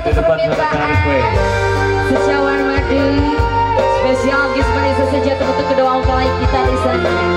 di depan saudara Rizky. Ya. Secara warmadi, spesial Gismani sejajar untuk kedua mempelai kita di sana.